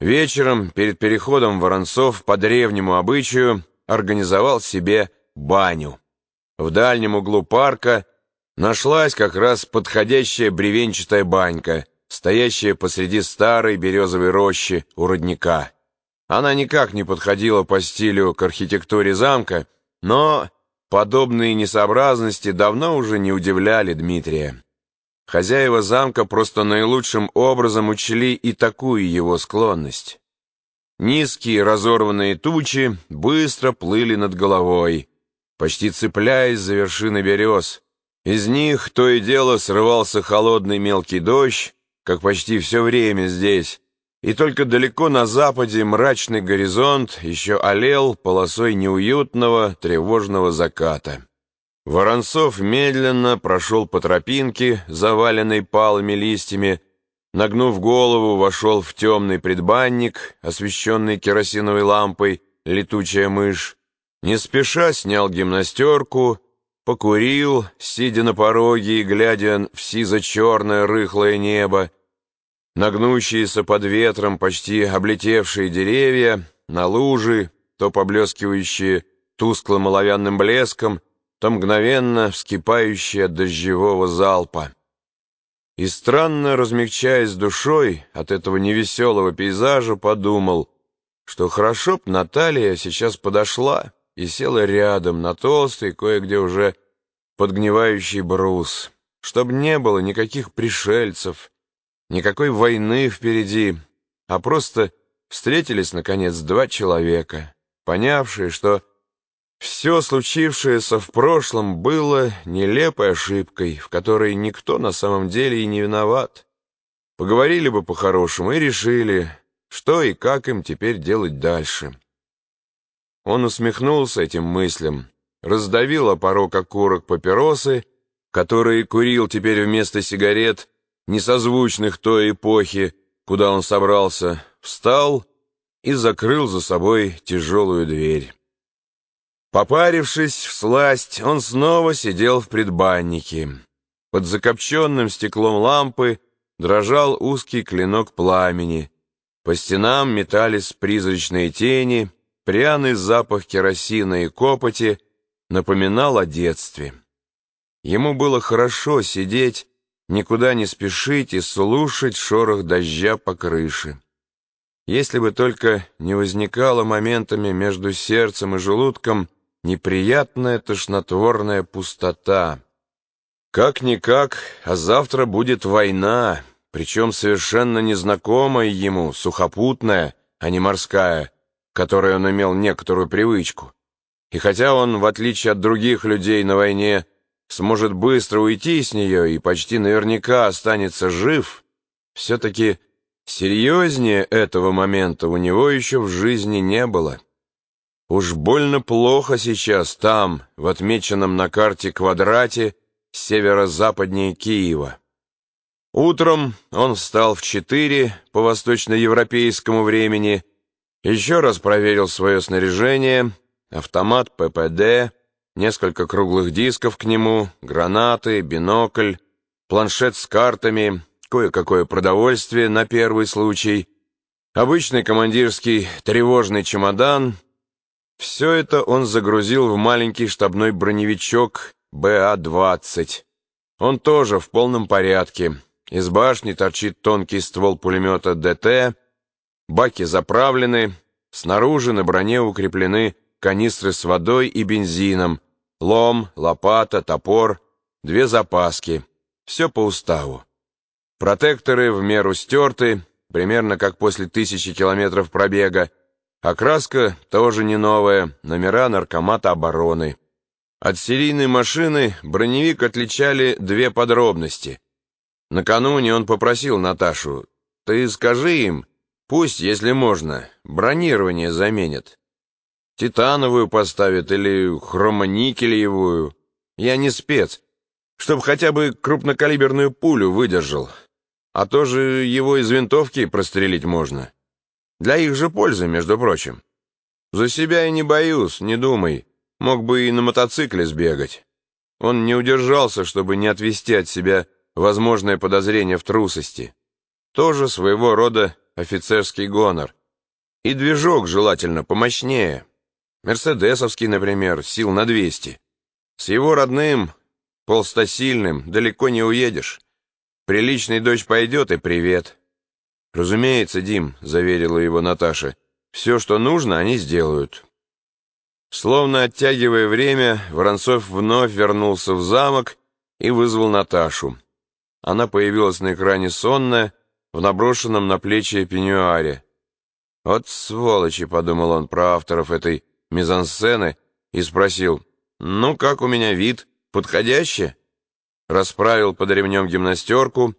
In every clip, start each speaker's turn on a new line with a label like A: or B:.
A: Вечером, перед переходом Воронцов по древнему обычаю организовал себе баню. В дальнем углу парка нашлась как раз подходящая бревенчатая банька, стоящая посреди старой березовой рощи у родника. Она никак не подходила по стилю к архитектуре замка, но подобные несообразности давно уже не удивляли Дмитрия. Хозяева замка просто наилучшим образом учли и такую его склонность. Низкие разорванные тучи быстро плыли над головой, почти цепляясь за вершины берез. Из них то и дело срывался холодный мелкий дождь, как почти все время здесь, и только далеко на западе мрачный горизонт еще олел полосой неуютного, тревожного заката. Воронцов медленно прошел по тропинке, заваленной палыми листьями, нагнув голову, вошел в темный предбанник, освещенный керосиновой лампой, летучая мышь, не спеша снял гимнастерку, покурил, сидя на пороге и глядя в сизо-черное рыхлое небо, нагнущиеся под ветром почти облетевшие деревья, на лужи, то поблескивающие тусклым оловянным блеском, то мгновенно вскипающие от дождевого залпа. И странно размягчаясь душой от этого невеселого пейзажа, подумал, что хорошо б Наталья сейчас подошла и села рядом на толстый, кое-где уже подгнивающий брус, чтоб не было никаких пришельцев, никакой войны впереди, а просто встретились, наконец, два человека, понявшие, что все случившееся в прошлом было нелепой ошибкой, в которой никто на самом деле и не виноват. Поговорили бы по-хорошему и решили, что и как им теперь делать дальше. Он усмехнулся этим мыслям, раздавил опорок окурок папиросы, которые курил теперь вместо сигарет, несозвучных той эпохи, куда он собрался, встал и закрыл за собой тяжелую дверь. Попарившись в сласть, он снова сидел в предбаннике. Под закопченным стеклом лампы дрожал узкий клинок пламени. По стенам метались призрачные тени, пряный запах керосина и копоти напоминал о детстве. Ему было хорошо сидеть, никуда не спешить и слушать шорох дождя по крыше. Если бы только не возникало моментами между сердцем и желудком неприятная тошнотворная пустота. Как-никак, а завтра будет война, причем совершенно незнакомая ему, сухопутная, а не морская, которой он имел некоторую привычку. И хотя он, в отличие от других людей на войне, сможет быстро уйти с нее и почти наверняка останется жив, все-таки серьезнее этого момента у него еще в жизни не было. Уж больно плохо сейчас там, в отмеченном на карте квадрате, северо-западнее Киева. Утром он встал в четыре по восточноевропейскому времени, еще раз проверил свое снаряжение, автомат ППД, несколько круглых дисков к нему, гранаты, бинокль, планшет с картами, кое-какое продовольствие на первый случай, обычный командирский тревожный чемодан — все это он загрузил в маленький штабной броневичок БА-20. Он тоже в полном порядке. Из башни торчит тонкий ствол пулемета ДТ, баки заправлены, снаружи на броне укреплены канистры с водой и бензином, лом, лопата, топор, две запаски. Все по уставу. Протекторы в меру стерты, примерно как после тысячи километров пробега, Окраска тоже не новая, номера наркомата обороны. От серийной машины броневик отличали две подробности. Накануне он попросил Наташу, «Ты скажи им, пусть, если можно, бронирование заменят. Титановую поставят или хромоникелевую. Я не спец, чтоб хотя бы крупнокалиберную пулю выдержал. А то же его из винтовки прострелить можно». Для их же пользы, между прочим. За себя я не боюсь, не думай. Мог бы и на мотоцикле сбегать. Он не удержался, чтобы не отвести от себя возможное подозрение в трусости. Тоже своего рода офицерский гонор. И движок желательно помощнее. Мерседесовский, например, сил на 200. С его родным, полстосильным, далеко не уедешь. Приличный дочь пойдет и привет. Разумеется, Дим, заверила его Наташа. Все, что нужно, они сделают. Словно оттягивая время, Воронцов вновь вернулся в замок и вызвал Наташу. Она появилась на экране сонная, в наброшенном на плечи пеньюаре. «Вот сволочи», — подумал он про авторов этой мизансцены и спросил, «Ну, как у меня вид? Подходящий?» Расправил под ремнем гимнастерку,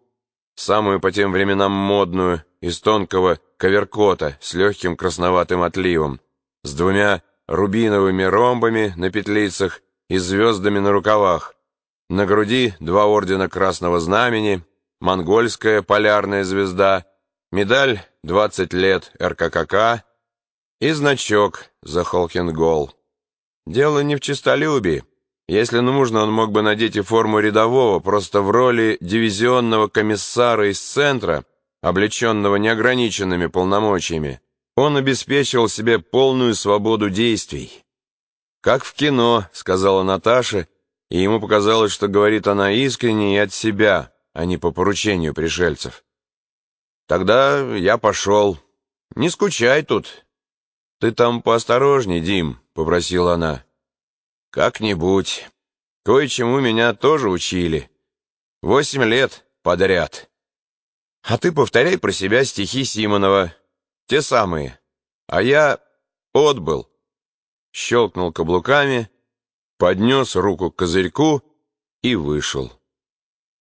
A: самую по тем временам модную, из тонкого коверкота с легким красноватым отливом, с двумя рубиновыми ромбами на петлицах и звездами на рукавах. На груди два ордена Красного Знамени, монгольская полярная звезда, медаль «20 лет РККК» и значок за Холкингол. Дело не в честолюбии. Если нужно, он мог бы надеть и форму рядового, просто в роли дивизионного комиссара из центра, облеченного неограниченными полномочиями. Он обеспечивал себе полную свободу действий. «Как в кино», — сказала Наташа, и ему показалось, что говорит она искренне и от себя, а не по поручению пришельцев. «Тогда я пошел. Не скучай тут». «Ты там поосторожней, Дим», — попросила она. «Как-нибудь. Кое-чему меня тоже учили. Восемь лет подряд. А ты повторяй про себя стихи Симонова. Те самые. А я отбыл». Щелкнул каблуками, поднес руку к козырьку и вышел.